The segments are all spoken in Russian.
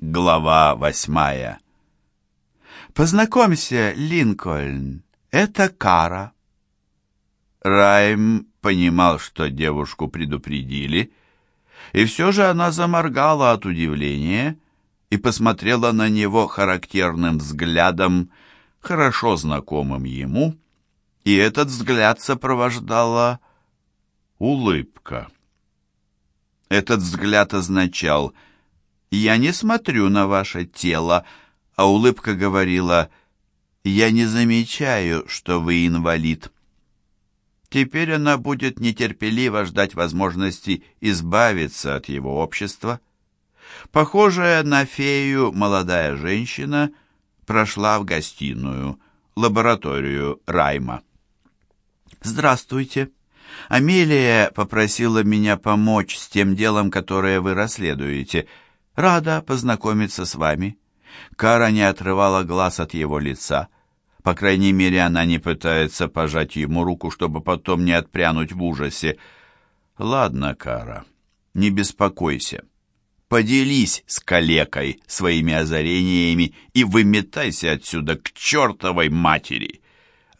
Глава восьмая. «Познакомься, Линкольн, это Кара». Райм понимал, что девушку предупредили, и все же она заморгала от удивления и посмотрела на него характерным взглядом, хорошо знакомым ему, и этот взгляд сопровождала улыбка. Этот взгляд означал «Я не смотрю на ваше тело», а улыбка говорила «Я не замечаю, что вы инвалид». Теперь она будет нетерпеливо ждать возможности избавиться от его общества. Похожая на фею молодая женщина прошла в гостиную, лабораторию Райма. «Здравствуйте. Амелия попросила меня помочь с тем делом, которое вы расследуете. Рада познакомиться с вами». Кара не отрывала глаз от его лица. По крайней мере, она не пытается пожать ему руку, чтобы потом не отпрянуть в ужасе. «Ладно, Кара, не беспокойся. Поделись с калекой своими озарениями и выметайся отсюда к чертовой матери!»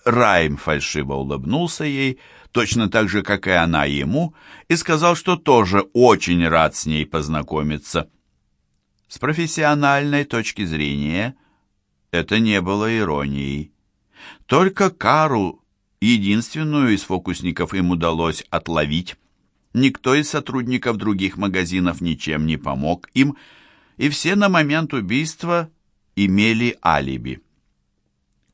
Райм фальшиво улыбнулся ей, точно так же, как и она ему, и сказал, что тоже очень рад с ней познакомиться. С профессиональной точки зрения это не было иронией. Только Кару, единственную из фокусников, им удалось отловить. Никто из сотрудников других магазинов ничем не помог им, и все на момент убийства имели алиби.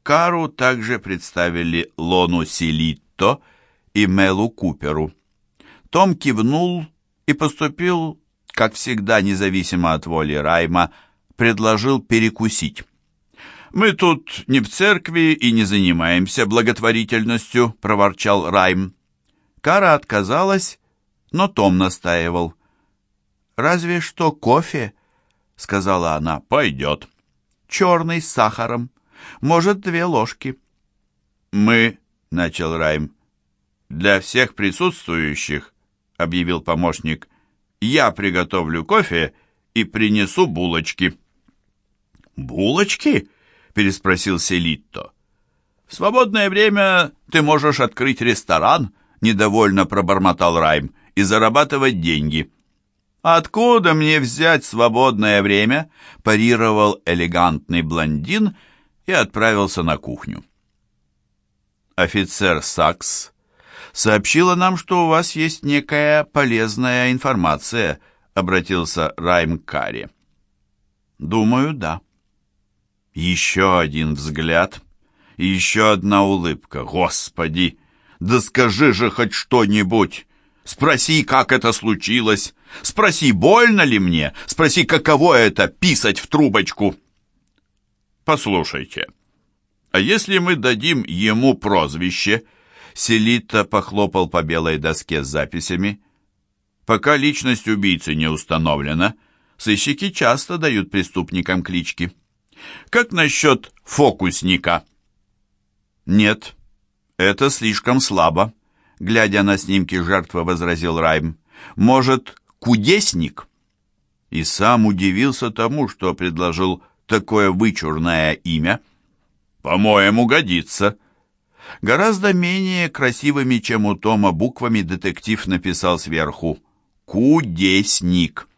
Кару также представили Лону Селитто и Мелу Куперу. Том кивнул и поступил, как всегда, независимо от воли Райма, предложил перекусить. «Мы тут не в церкви и не занимаемся благотворительностью», — проворчал Райм. Кара отказалась, но Том настаивал. «Разве что кофе», — сказала она, — «пойдет. Черный с сахаром. Может, две ложки». «Мы», — начал Райм, — «для всех присутствующих», — объявил помощник, — «я приготовлю кофе и принесу булочки». «Булочки?» — переспросил Селитто. «В свободное время ты можешь открыть ресторан», — недовольно пробормотал Райм, «и зарабатывать деньги». «Откуда мне взять свободное время?» — парировал элегантный блондин и отправился на кухню. Офицер Сакс сообщила нам, что у вас есть некая полезная информация, — обратился Райм Карри. «Думаю, да». Еще один взгляд еще одна улыбка. Господи, да скажи же хоть что-нибудь. Спроси, как это случилось. Спроси, больно ли мне. Спроси, каково это писать в трубочку. Послушайте, а если мы дадим ему прозвище? Селита похлопал по белой доске с записями. Пока личность убийцы не установлена, сыщики часто дают преступникам клички. Как насчет фокусника? Нет, это слишком слабо, глядя на снимки жертвы, возразил Райм. Может, кудесник? И сам удивился тому, что предложил такое вычурное имя. По-моему, годится. Гораздо менее красивыми, чем у Тома, буквами детектив написал сверху «Кудесник».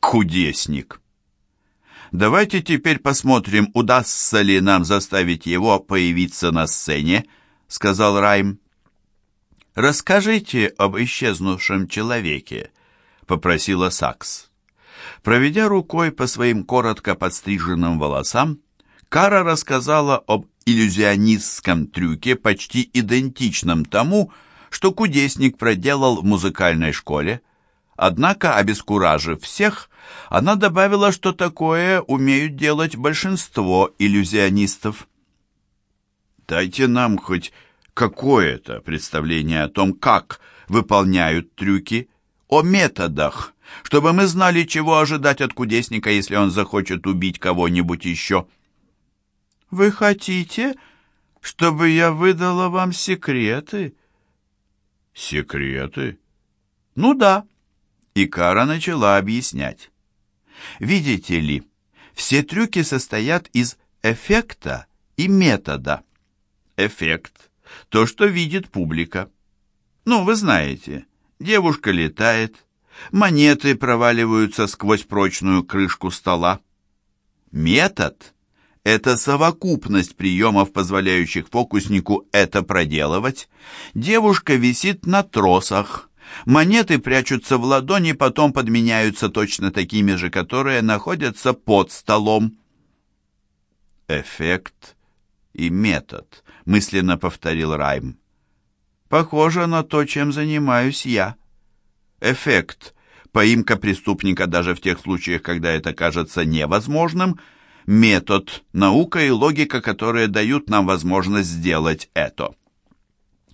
Кудесник. Давайте теперь посмотрим, удастся ли нам заставить его появиться на сцене, сказал Райм. Расскажите об исчезнувшем человеке, попросила Сакс. Проведя рукой по своим коротко подстриженным волосам, Кара рассказала об иллюзионистском трюке, почти идентичном тому, что кудесник проделал в музыкальной школе. Однако, обескуражив всех, она добавила, что такое умеют делать большинство иллюзионистов. «Дайте нам хоть какое-то представление о том, как выполняют трюки, о методах, чтобы мы знали, чего ожидать от кудесника, если он захочет убить кого-нибудь еще». «Вы хотите, чтобы я выдала вам секреты?» «Секреты?» «Ну да». И Кара начала объяснять. Видите ли, все трюки состоят из эффекта и метода. Эффект – то, что видит публика. Ну, вы знаете, девушка летает, монеты проваливаются сквозь прочную крышку стола. Метод – это совокупность приемов, позволяющих фокуснику это проделывать. Девушка висит на тросах. Монеты прячутся в ладони, потом подменяются точно такими же, которые находятся под столом. Эффект и метод, мысленно повторил Райм. Похоже на то, чем занимаюсь я. Эффект поимка преступника даже в тех случаях, когда это кажется невозможным, метод, наука и логика, которые дают нам возможность сделать это.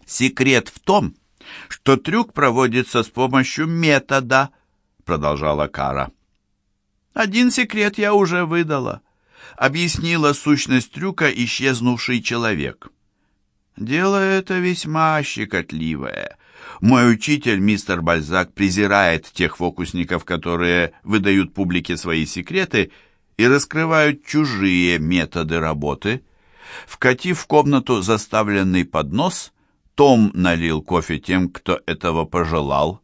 Секрет в том, что трюк проводится с помощью метода, продолжала Кара. Один секрет я уже выдала. Объяснила сущность трюка исчезнувший человек. Дело это весьма щекотливое. Мой учитель, мистер Бальзак, презирает тех фокусников, которые выдают публике свои секреты и раскрывают чужие методы работы. Вкатив в комнату заставленный поднос, том налил кофе тем, кто этого пожелал.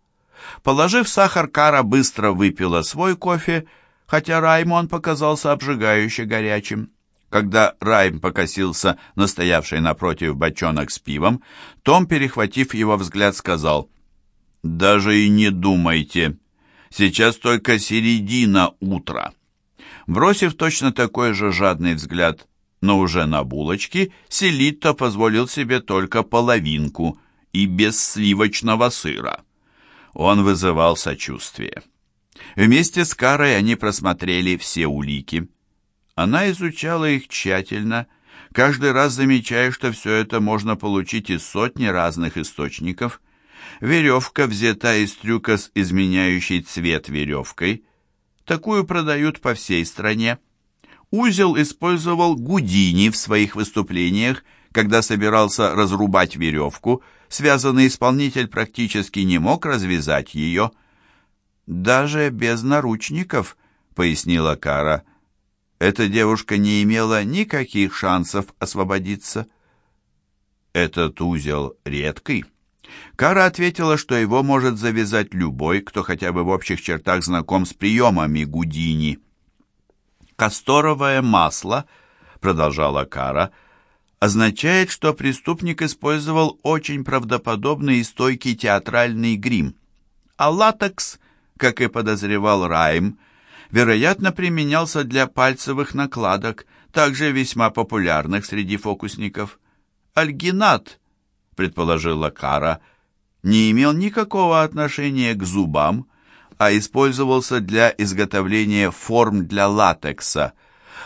Положив сахар, Кара быстро выпила свой кофе, хотя Раймон показался обжигающе горячим. Когда Райм покосился на стоявший напротив бочонок с пивом, Том, перехватив его взгляд, сказал, «Даже и не думайте, сейчас только середина утра». Бросив точно такой же жадный взгляд, но уже на булочки, Селитто позволил себе только половинку и без сливочного сыра. Он вызывал сочувствие. Вместе с Карой они просмотрели все улики. Она изучала их тщательно, каждый раз замечая, что все это можно получить из сотни разных источников. Веревка взята из трюка с изменяющей цвет веревкой. Такую продают по всей стране. Узел использовал Гудини в своих выступлениях, когда собирался разрубать веревку, связанный исполнитель практически не мог развязать ее. «Даже без наручников», — пояснила Кара, — эта девушка не имела никаких шансов освободиться. Этот узел редкий. Кара ответила, что его может завязать любой, кто хотя бы в общих чертах знаком с приемами Гудини. «Касторовое масло», — продолжала Кара, — означает, что преступник использовал очень правдоподобный и стойкий театральный грим. А латекс, как и подозревал Райм, — вероятно, применялся для пальцевых накладок, также весьма популярных среди фокусников. Альгинат, предположила Кара, не имел никакого отношения к зубам, а использовался для изготовления форм для латекса,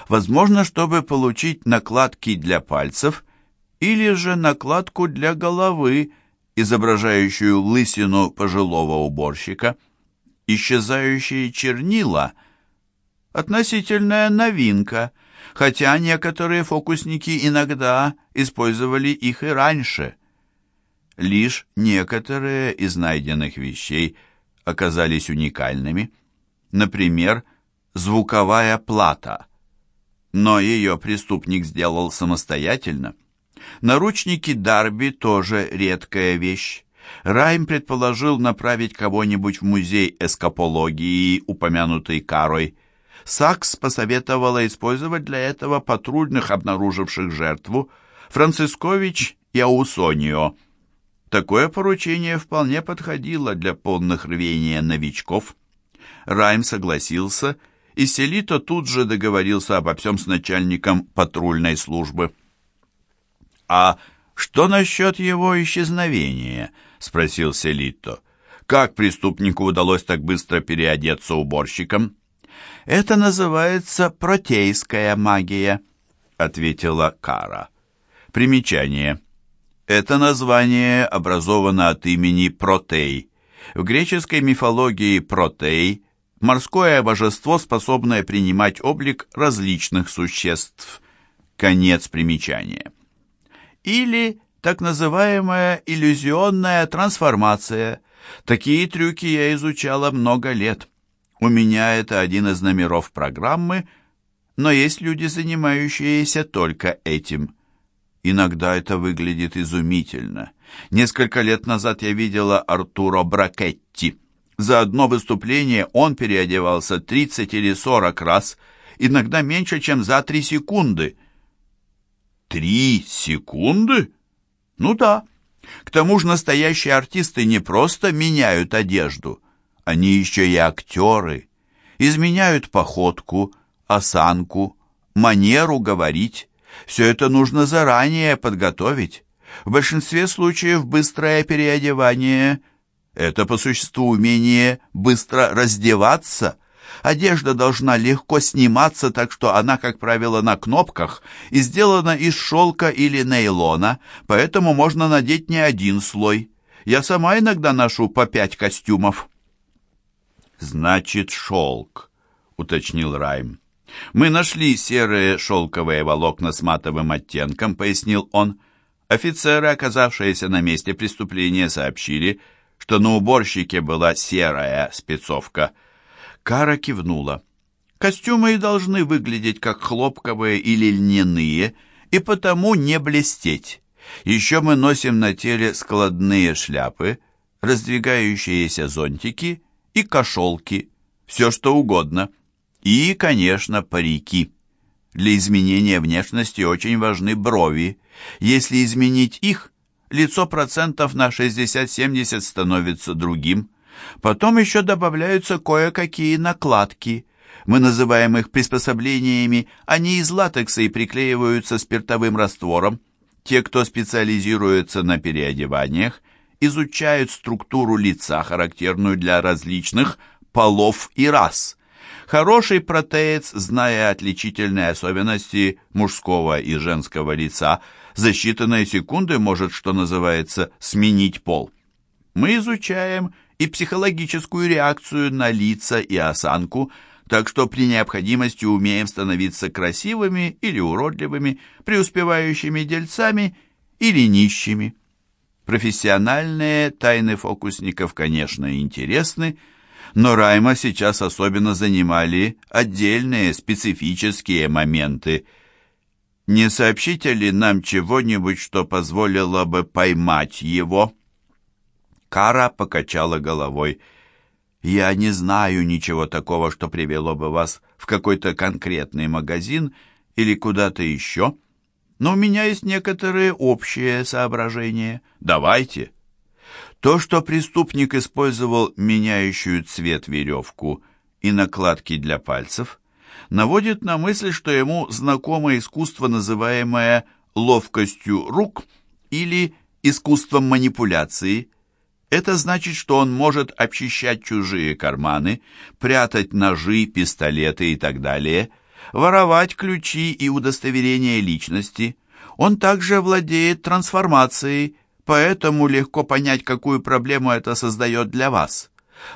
возможно, чтобы получить накладки для пальцев или же накладку для головы, изображающую лысину пожилого уборщика. Исчезающие чернила — относительная новинка, хотя некоторые фокусники иногда использовали их и раньше. Лишь некоторые из найденных вещей оказались уникальными. Например, звуковая плата. Но ее преступник сделал самостоятельно. Наручники Дарби тоже редкая вещь. Райм предположил направить кого-нибудь в музей эскапологии, упомянутый Карой. Сакс посоветовала использовать для этого патрульных, обнаруживших жертву, Францискович и Аусонио. Такое поручение вполне подходило для полных рвения новичков. Райм согласился, и Селито тут же договорился обо всем с начальником патрульной службы. «А что насчет его исчезновения?» — спросил Селито. «Как преступнику удалось так быстро переодеться уборщиком?» «Это называется протейская магия», — ответила Кара. Примечание. Это название образовано от имени Протей. В греческой мифологии Протей – морское божество, способное принимать облик различных существ. Конец примечания. Или так называемая иллюзионная трансформация. Такие трюки я изучала много лет. У меня это один из номеров программы, но есть люди, занимающиеся только этим. Иногда это выглядит изумительно. Несколько лет назад я видела Артуро Бракетти. За одно выступление он переодевался 30 или 40 раз, иногда меньше, чем за 3 секунды. Три секунды? Ну да. К тому же настоящие артисты не просто меняют одежду, они еще и актеры. Изменяют походку, осанку, манеру говорить. Все это нужно заранее подготовить. В большинстве случаев быстрое переодевание – это по существу умение быстро раздеваться. Одежда должна легко сниматься, так что она, как правило, на кнопках и сделана из шелка или нейлона, поэтому можно надеть не один слой. Я сама иногда ношу по пять костюмов. «Значит, шелк», — уточнил Райм. «Мы нашли серые шелковые волокна с матовым оттенком», — пояснил он. Офицеры, оказавшиеся на месте преступления, сообщили, что на уборщике была серая спецовка. Кара кивнула. «Костюмы и должны выглядеть как хлопковые или льняные, и потому не блестеть. Еще мы носим на теле складные шляпы, раздвигающиеся зонтики и кошелки, все что угодно. И, конечно, парики. Для изменения внешности очень важны брови. Если изменить их, лицо процентов на 60-70 становится другим. Потом еще добавляются кое-какие накладки. Мы называем их приспособлениями, они из латекса и приклеиваются спиртовым раствором. Те, кто специализируется на переодеваниях, изучают структуру лица, характерную для различных полов и рас. Хороший протеец, зная отличительные особенности мужского и женского лица, за считанные секунды может, что называется, сменить пол. Мы изучаем и психологическую реакцию на лица и осанку, так что при необходимости умеем становиться красивыми или уродливыми, преуспевающими дельцами или нищими. Профессиональные тайны фокусников, конечно, интересны, но Райма сейчас особенно занимали отдельные специфические моменты. Не сообщите ли нам чего-нибудь, что позволило бы поймать его? Кара покачала головой. Я не знаю ничего такого, что привело бы вас в какой-то конкретный магазин или куда-то еще но у меня есть некоторые общие соображения. Давайте. То, что преступник использовал меняющую цвет веревку и накладки для пальцев, наводит на мысль, что ему знакомо искусство, называемое ловкостью рук или искусством манипуляции. Это значит, что он может обчищать чужие карманы, прятать ножи, пистолеты и так далее – воровать ключи и удостоверения личности. Он также владеет трансформацией, поэтому легко понять, какую проблему это создает для вас.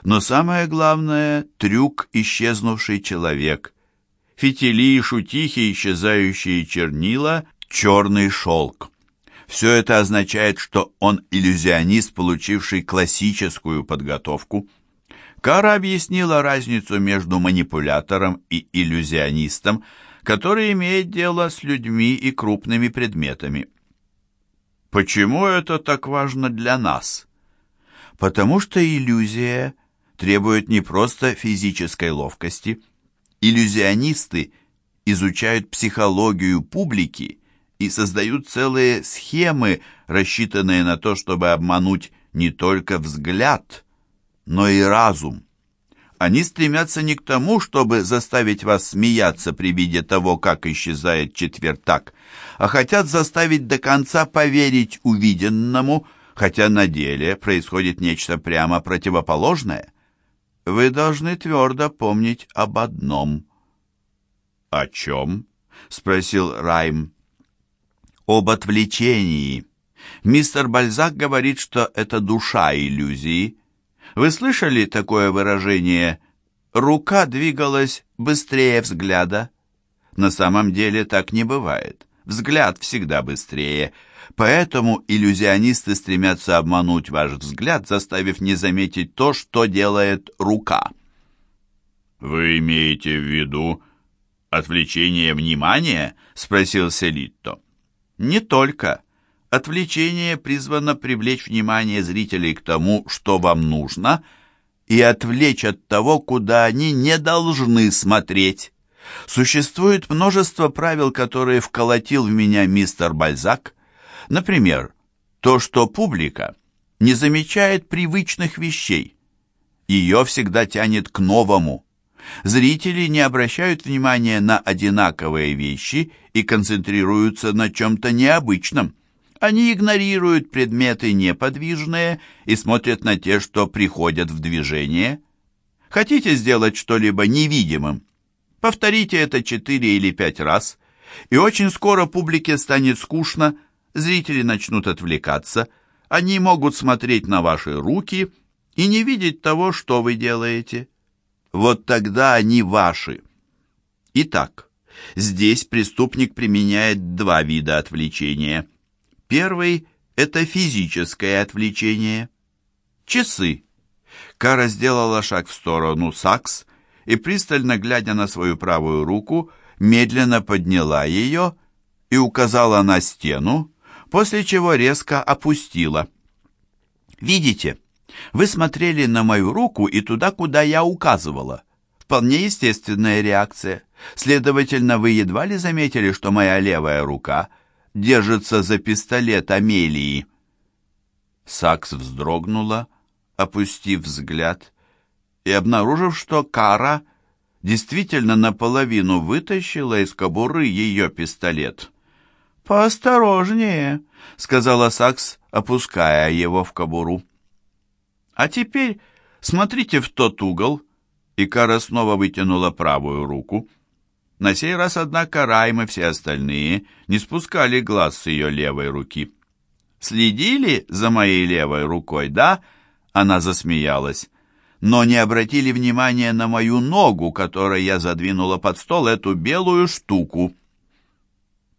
Но самое главное – трюк «Исчезнувший человек». Фитили и шутихи, исчезающие чернила, черный шелк. Все это означает, что он иллюзионист, получивший классическую подготовку – Кара объяснила разницу между манипулятором и иллюзионистом, который имеет дело с людьми и крупными предметами. Почему это так важно для нас? Потому что иллюзия требует не просто физической ловкости. Иллюзионисты изучают психологию публики и создают целые схемы, рассчитанные на то, чтобы обмануть не только взгляд – но и разум. Они стремятся не к тому, чтобы заставить вас смеяться при виде того, как исчезает четвертак, а хотят заставить до конца поверить увиденному, хотя на деле происходит нечто прямо противоположное. Вы должны твердо помнить об одном. «О чем?» — спросил Райм. «Об отвлечении. Мистер Бальзак говорит, что это душа иллюзии». Вы слышали такое выражение «рука двигалась быстрее взгляда»? На самом деле так не бывает. Взгляд всегда быстрее. Поэтому иллюзионисты стремятся обмануть ваш взгляд, заставив не заметить то, что делает рука. «Вы имеете в виду отвлечение внимания?» — спросил Селитто. «Не только. Отвлечение призвано привлечь внимание зрителей к тому, что вам нужно, и отвлечь от того, куда они не должны смотреть. Существует множество правил, которые вколотил в меня мистер Бальзак. Например, то, что публика не замечает привычных вещей. Ее всегда тянет к новому. Зрители не обращают внимания на одинаковые вещи и концентрируются на чем-то необычном. Они игнорируют предметы неподвижные и смотрят на те, что приходят в движение. Хотите сделать что-либо невидимым? Повторите это четыре или пять раз, и очень скоро публике станет скучно, зрители начнут отвлекаться, они могут смотреть на ваши руки и не видеть того, что вы делаете. Вот тогда они ваши. Итак, здесь преступник применяет два вида отвлечения. Первый – это физическое отвлечение. Часы. Кара сделала шаг в сторону Сакс и, пристально глядя на свою правую руку, медленно подняла ее и указала на стену, после чего резко опустила. «Видите, вы смотрели на мою руку и туда, куда я указывала. Вполне естественная реакция. Следовательно, вы едва ли заметили, что моя левая рука держится за пистолет Амелии». Сакс вздрогнула, опустив взгляд, и, обнаружив, что Кара действительно наполовину вытащила из кобуры ее пистолет. «Поосторожнее», — сказала Сакс, опуская его в кобуру. «А теперь смотрите в тот угол», и Кара снова вытянула правую руку. На сей раз, однако, Райм и все остальные не спускали глаз с ее левой руки. «Следили за моей левой рукой, да?» Она засмеялась но не обратили внимания на мою ногу, которой я задвинула под стол эту белую штуку.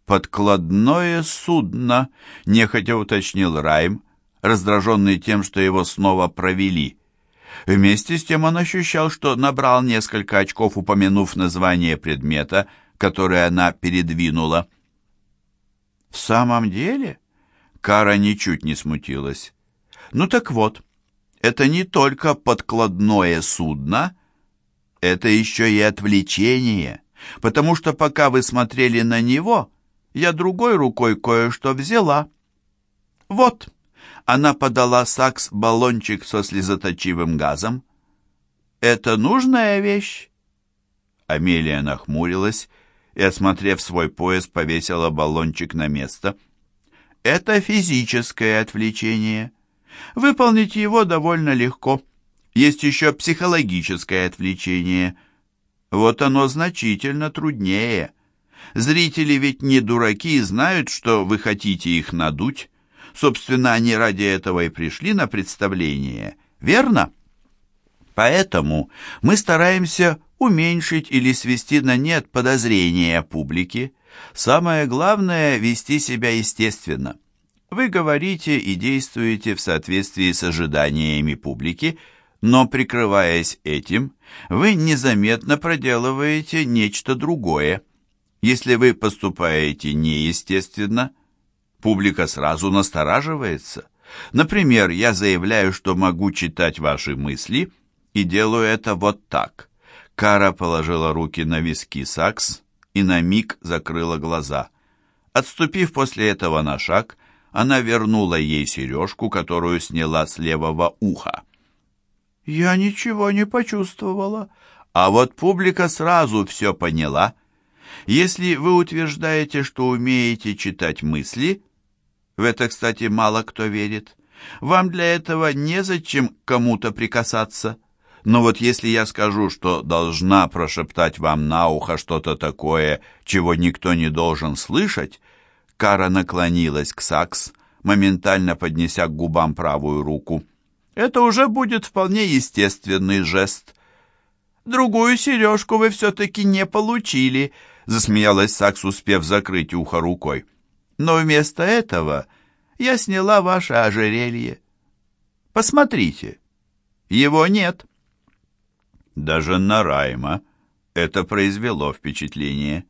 «Подкладное судно», — нехотя уточнил Райм, раздраженный тем, что его снова провели. Вместе с тем он ощущал, что набрал несколько очков, упомянув название предмета, которое она передвинула. «В самом деле?» Кара ничуть не смутилась. «Ну так вот» это не только подкладное судно, это еще и отвлечение, потому что пока вы смотрели на него, я другой рукой кое-что взяла. Вот, она подала Сакс баллончик со слезоточивым газом. Это нужная вещь? Амелия нахмурилась и, осмотрев свой пояс, повесила баллончик на место. Это физическое отвлечение. Выполнить его довольно легко. Есть еще психологическое отвлечение. Вот оно значительно труднее. Зрители ведь не дураки и знают, что вы хотите их надуть. Собственно, они ради этого и пришли на представление, верно? Поэтому мы стараемся уменьшить или свести на нет подозрения публики. Самое главное – вести себя естественно. Вы говорите и действуете в соответствии с ожиданиями публики, но, прикрываясь этим, вы незаметно проделываете нечто другое. Если вы поступаете неестественно, публика сразу настораживается. Например, я заявляю, что могу читать ваши мысли, и делаю это вот так. Кара положила руки на виски Сакс и на миг закрыла глаза. Отступив после этого на шаг, она вернула ей сережку, которую сняла с левого уха. «Я ничего не почувствовала». А вот публика сразу все поняла. Если вы утверждаете, что умеете читать мысли, в это, кстати, мало кто верит, вам для этого незачем кому-то прикасаться. Но вот если я скажу, что должна прошептать вам на ухо что-то такое, чего никто не должен слышать, Кара наклонилась к Сакс, моментально поднеся к губам правую руку. «Это уже будет вполне естественный жест». «Другую сережку вы все-таки не получили», — засмеялась Сакс, успев закрыть ухо рукой. «Но вместо этого я сняла ваше ожерелье. Посмотрите, его нет». Даже на Райма это произвело впечатление.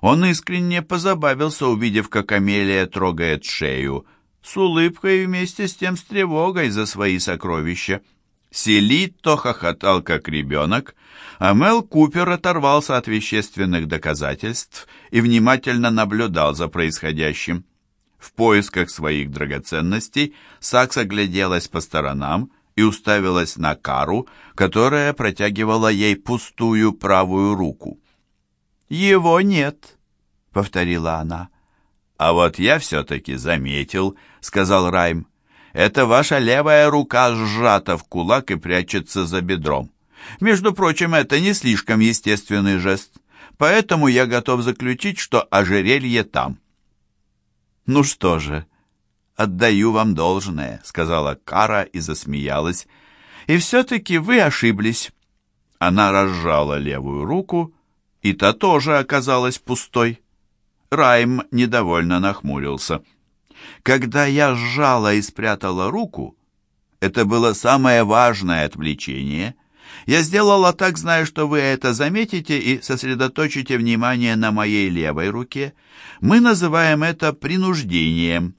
Он искренне позабавился, увидев, как Амелия трогает шею, с улыбкой и вместе с тем с тревогой за свои сокровища. Селитто хохотал, как ребенок, а Купер оторвался от вещественных доказательств и внимательно наблюдал за происходящим. В поисках своих драгоценностей Сакс огляделась по сторонам и уставилась на Кару, которая протягивала ей пустую правую руку. «Его нет», — повторила она. «А вот я все-таки заметил», — сказал Райм. «Это ваша левая рука сжата в кулак и прячется за бедром. Между прочим, это не слишком естественный жест, поэтому я готов заключить, что ожерелье там». «Ну что же, отдаю вам должное», — сказала Кара и засмеялась. «И все-таки вы ошиблись». Она разжала левую руку, и та тоже оказалась пустой. Райм недовольно нахмурился. Когда я сжала и спрятала руку, это было самое важное отвлечение. Я сделала так, зная, что вы это заметите и сосредоточите внимание на моей левой руке. Мы называем это принуждением.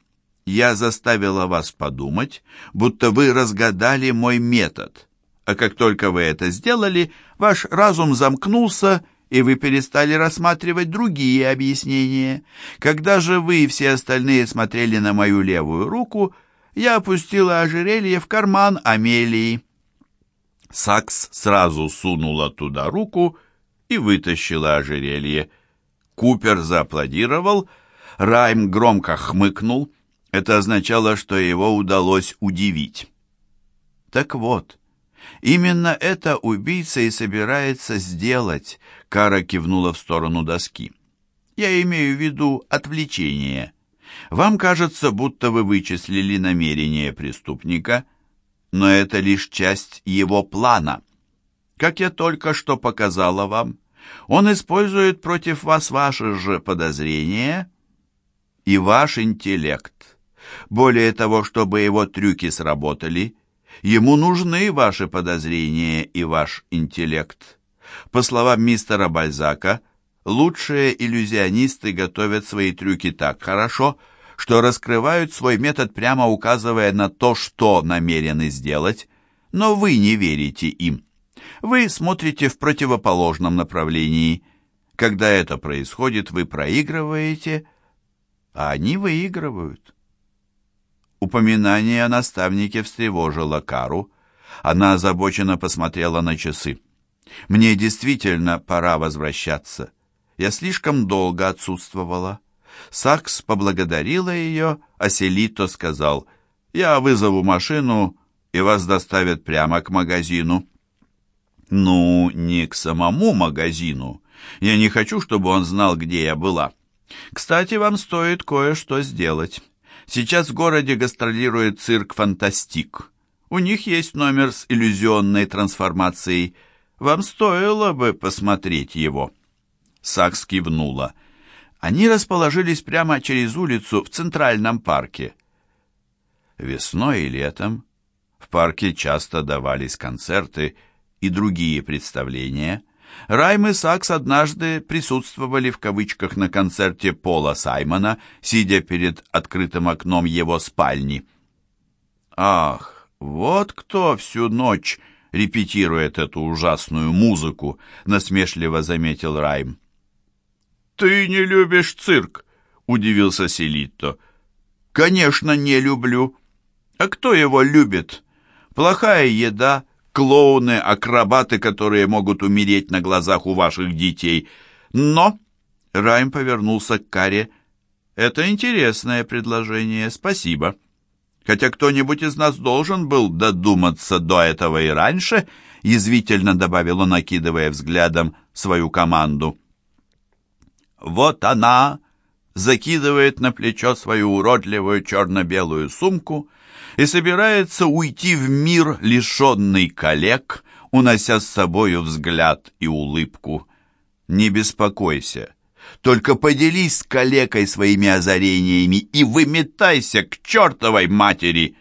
Я заставила вас подумать, будто вы разгадали мой метод. А как только вы это сделали, ваш разум замкнулся, и вы перестали рассматривать другие объяснения. Когда же вы и все остальные смотрели на мою левую руку, я опустила ожерелье в карман Амелии. Сакс сразу сунула туда руку и вытащила ожерелье. Купер зааплодировал, Райм громко хмыкнул. Это означало, что его удалось удивить. Так вот, именно это убийца и собирается сделать, Кара кивнула в сторону доски. Я имею в виду отвлечение. Вам кажется, будто вы вычислили намерение преступника, но это лишь часть его плана. Как я только что показала вам, он использует против вас ваши же подозрения и ваш интеллект. Более того, чтобы его трюки сработали, ему нужны ваши подозрения и ваш интеллект. По словам мистера Бальзака, лучшие иллюзионисты готовят свои трюки так хорошо, что раскрывают свой метод, прямо указывая на то, что намерены сделать, но вы не верите им. Вы смотрите в противоположном направлении. Когда это происходит, вы проигрываете, а они выигрывают. Упоминание о наставнике встревожило Кару. Она озабоченно посмотрела на часы. «Мне действительно пора возвращаться. Я слишком долго отсутствовала». Сакс поблагодарила ее, а Селито сказал, «Я вызову машину, и вас доставят прямо к магазину». «Ну, не к самому магазину. Я не хочу, чтобы он знал, где я была. Кстати, вам стоит кое-что сделать. Сейчас в городе гастролирует цирк «Фантастик». У них есть номер с иллюзионной трансформацией. Вам стоило бы посмотреть его». Сакс кивнула. Они расположились прямо через улицу в Центральном парке. Весной и летом в парке часто давались концерты и другие представления. Райм и Сакс однажды присутствовали в кавычках на концерте Пола Саймона, сидя перед открытым окном его спальни. «Ах, вот кто всю ночь репетирует эту ужасную музыку», — насмешливо заметил Райм. «Ты не любишь цирк?» — удивился Селитто. «Конечно, не люблю. А кто его любит? Плохая еда, клоуны, акробаты, которые могут умереть на глазах у ваших детей. Но...» Райм повернулся к Каре. «Это интересное предложение, спасибо. Хотя кто-нибудь из нас должен был додуматься до этого и раньше», язвительно добавил он, накидывая взглядом свою команду. Вот она закидывает на плечо свою уродливую черно-белую сумку и собирается уйти в мир, лишенный коллег, унося с собою взгляд и улыбку. Не беспокойся, только поделись с калекой своими озарениями и выметайся к чертовой матери!»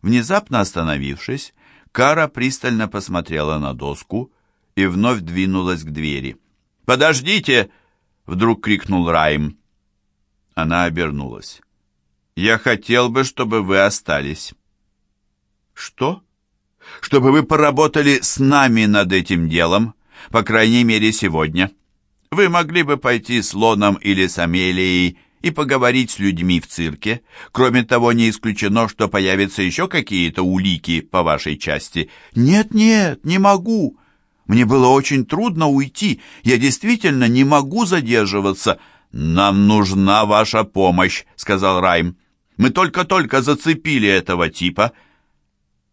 Внезапно остановившись, Кара пристально посмотрела на доску и вновь двинулась к двери. «Подождите!» — вдруг крикнул Райм. Она обернулась. «Я хотел бы, чтобы вы остались». «Что?» «Чтобы вы поработали с нами над этим делом, по крайней мере, сегодня. Вы могли бы пойти с Лоном или с Амелией и поговорить с людьми в цирке. Кроме того, не исключено, что появятся еще какие-то улики по вашей части». «Нет-нет, не могу. Мне было очень трудно уйти. Я действительно не могу задерживаться». «Нам нужна ваша помощь», — сказал Райм. «Мы только-только зацепили этого типа».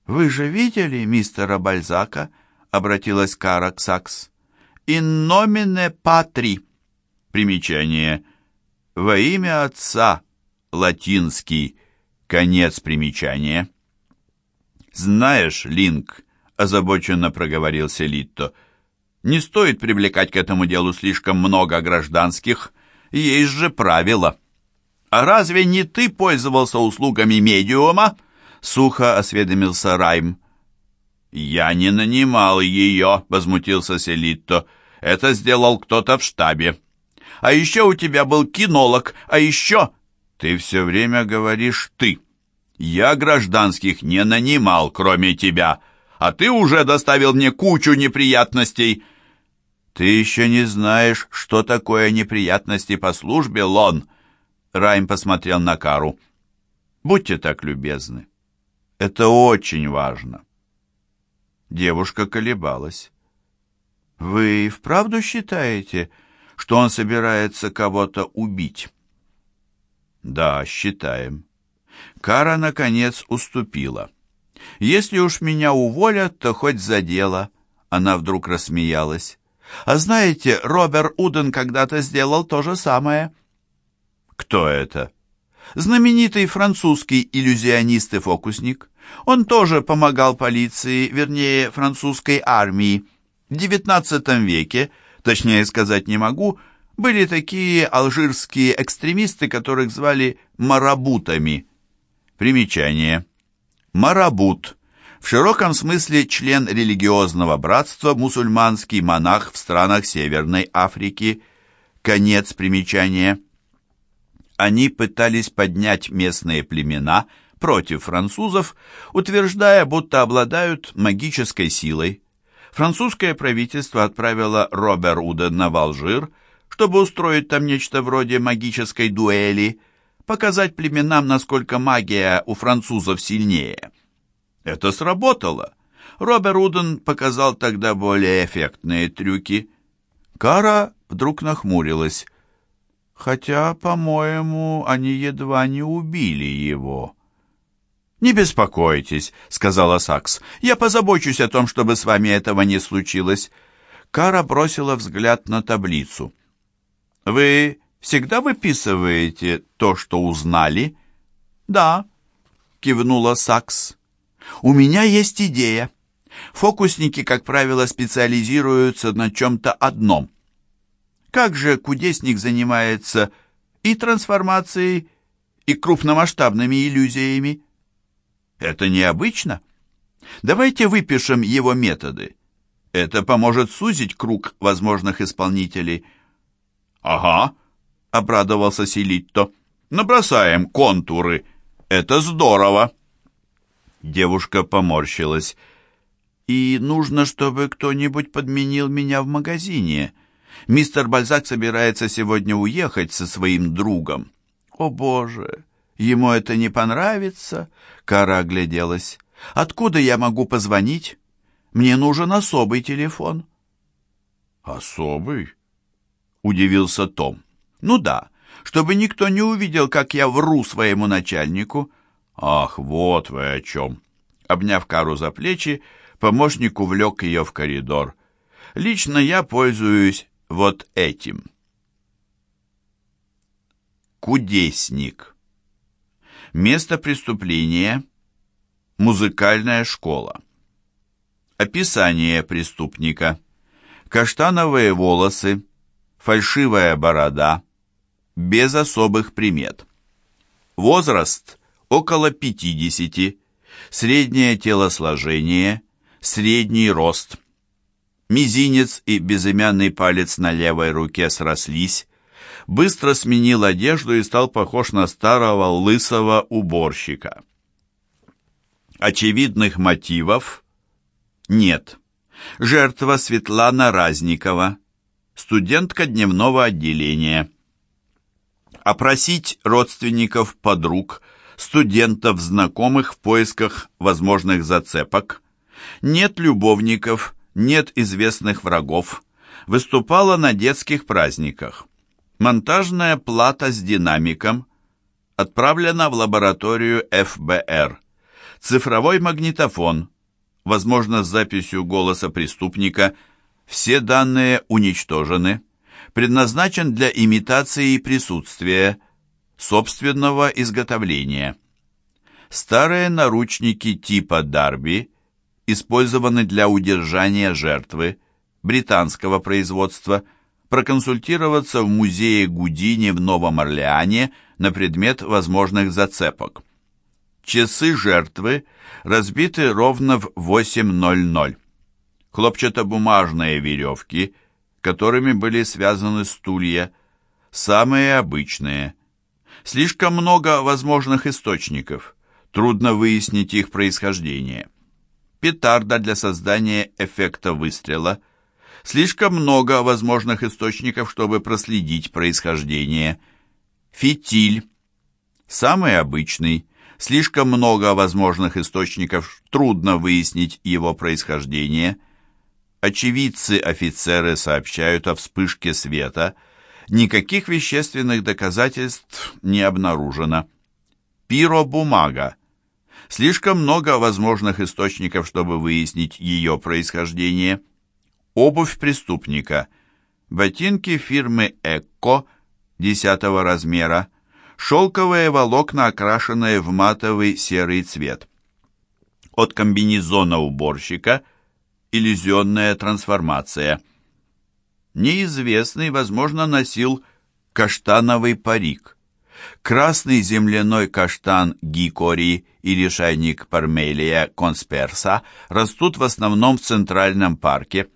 «Вы же видели мистера Бальзака?» — обратилась Кара к Сакс. «In nomine patri». Примечание. «Во имя Отца». Латинский. Конец примечания. «Знаешь, Линк», — озабоченно проговорил Селитто, — «не стоит привлекать к этому делу слишком много гражданских, есть же правила. А разве не ты пользовался услугами медиума? Сухо осведомился Райм. «Я не нанимал ее», — возмутился Селитто. «Это сделал кто-то в штабе. А еще у тебя был кинолог, а еще...» «Ты все время говоришь «ты». Я гражданских не нанимал, кроме тебя, а ты уже доставил мне кучу неприятностей». «Ты еще не знаешь, что такое неприятности по службе, Лон!» Райм посмотрел на Кару. «Будьте так любезны. Это очень важно». Девушка колебалась. «Вы вправду считаете, что он собирается кого-то убить?» «Да, считаем». Кара, наконец, уступила. «Если уж меня уволят, то хоть за дело». Она вдруг рассмеялась. А знаете, Роберт Уден когда-то сделал то же самое. Кто это? Знаменитый французский иллюзионист и фокусник. Он тоже помогал полиции, вернее, французской армии. В XIX веке, точнее сказать не могу, были такие алжирские экстремисты, которых звали марабутами. Примечание. Марабут в широком смысле член религиозного братства, мусульманский монах в странах Северной Африки. Конец примечания. Они пытались поднять местные племена против французов, утверждая, будто обладают магической силой. Французское правительство отправило Робер Удена в Алжир, чтобы устроить там нечто вроде магической дуэли, показать племенам, насколько магия у французов сильнее. Это сработало. Робер Уден показал тогда более эффектные трюки. Кара вдруг нахмурилась. Хотя, по-моему, они едва не убили его. «Не беспокойтесь», — сказала Сакс. «Я позабочусь о том, чтобы с вами этого не случилось». Кара бросила взгляд на таблицу. «Вы всегда выписываете то, что узнали?» «Да», — кивнула Сакс. У меня есть идея. Фокусники, как правило, специализируются на чем-то одном. Как же кудесник занимается и трансформацией, и крупномасштабными иллюзиями? Это необычно. Давайте выпишем его методы. Это поможет сузить круг возможных исполнителей. Ага, обрадовался Селитто. Набросаем контуры. Это здорово. Девушка поморщилась. «И нужно, чтобы кто-нибудь подменил меня в магазине. Мистер Бальзак собирается сегодня уехать со своим другом». «О, Боже! Ему это не понравится?» Кара огляделась. «Откуда я могу позвонить? Мне нужен особый телефон». «Особый?» — удивился Том. «Ну да, чтобы никто не увидел, как я вру своему начальнику». «Ах, вот вы о чем!» Обняв Кару за плечи, помощник увлек ее в коридор. «Лично я пользуюсь вот этим». Кудесник. Место преступления – музыкальная школа. Описание преступника. Каштановые волосы, фальшивая борода, без особых примет. Возраст около 50, среднее телосложение, средний рост. Мизинец и безымянный палец на левой руке срослись, быстро сменил одежду и стал похож на старого лысого уборщика. Очевидных мотивов нет. Жертва Светлана Разникова, студентка дневного отделения. Опросить родственников, подруг, студентов, знакомых в поисках возможных зацепок. Нет любовников, нет известных врагов. Выступала на детских праздниках. Монтажная плата с динамиком отправлена в лабораторию ФБР. Цифровой магнитофон, возможно, с записью голоса преступника, все данные уничтожены, предназначен для имитации присутствия, собственного изготовления. Старые наручники типа Дарби использованы для удержания жертвы, британского производства, проконсультироваться в музее Гудини в Новом Орлеане на предмет возможных зацепок. Часы жертвы разбиты ровно в 8.00. Хлопчатобумажные веревки, которыми были связаны стулья, самые обычные. Слишком много возможных источников, трудно выяснить их происхождение. Петарда для создания эффекта выстрела. Слишком много возможных источников, чтобы проследить происхождение. Фитиль. Самый обычный слишком много возможных источников, трудно выяснить его происхождение. Очевидцы-офицеры сообщают о вспышке света. Никаких вещественных доказательств не обнаружено. Пиробумага. Слишком много возможных источников, чтобы выяснить ее происхождение. Обувь преступника. Ботинки фирмы «Экко» 10 размера шелковые волокна, окрашенные в матовый серый цвет. От комбинезона уборщика иллюзионная трансформация. Неизвестный, возможно, носил каштановый парик. Красный земляной каштан гикори и решайник пармелия консперса растут в основном в Центральном парке.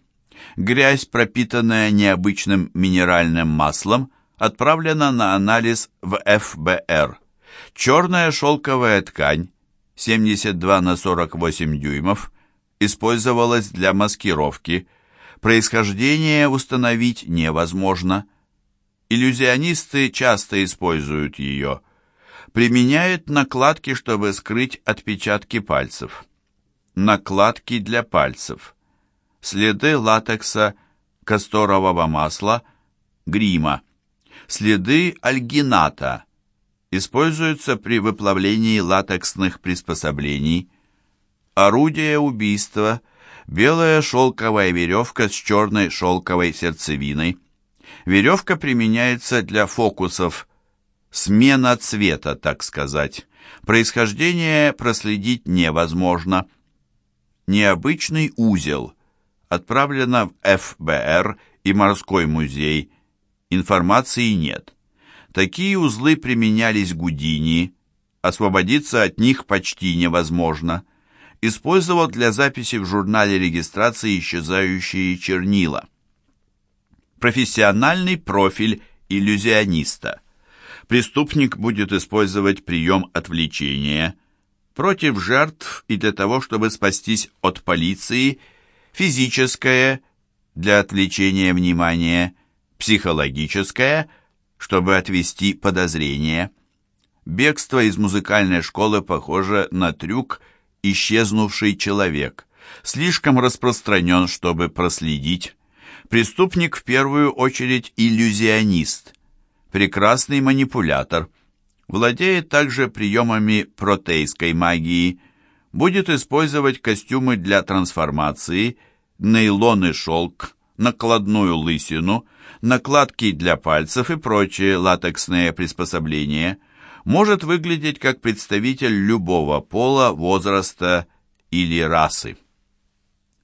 Грязь, пропитанная необычным минеральным маслом, отправлена на анализ в ФБР. Черная шелковая ткань 72 на 48 дюймов использовалась для маскировки. Происхождение установить невозможно. Иллюзионисты часто используют ее. Применяют накладки, чтобы скрыть отпечатки пальцев. Накладки для пальцев. Следы латекса, касторового масла, грима. Следы альгината используются при выплавлении латексных приспособлений. Орудие убийства – белая шелковая веревка с черной шелковой сердцевиной. Веревка применяется для фокусов смена цвета, так сказать. Происхождение проследить невозможно. Необычный узел отправлено в ФБР и морской музей – Информации нет. Такие узлы применялись Гудини, освободиться от них почти невозможно. Использовал для записи в журнале регистрации исчезающие чернила. Профессиональный профиль иллюзиониста. Преступник будет использовать прием отвлечения против жертв и для того, чтобы спастись от полиции, физическое для отвлечения внимания – психологическое, чтобы отвести подозрение. Бегство из музыкальной школы похоже на трюк «исчезнувший человек», слишком распространен, чтобы проследить. Преступник в первую очередь иллюзионист, прекрасный манипулятор, владеет также приемами протейской магии, будет использовать костюмы для трансформации, нейлон и шелк, накладную лысину, накладки для пальцев и прочие латексные приспособления, может выглядеть как представитель любого пола, возраста или расы.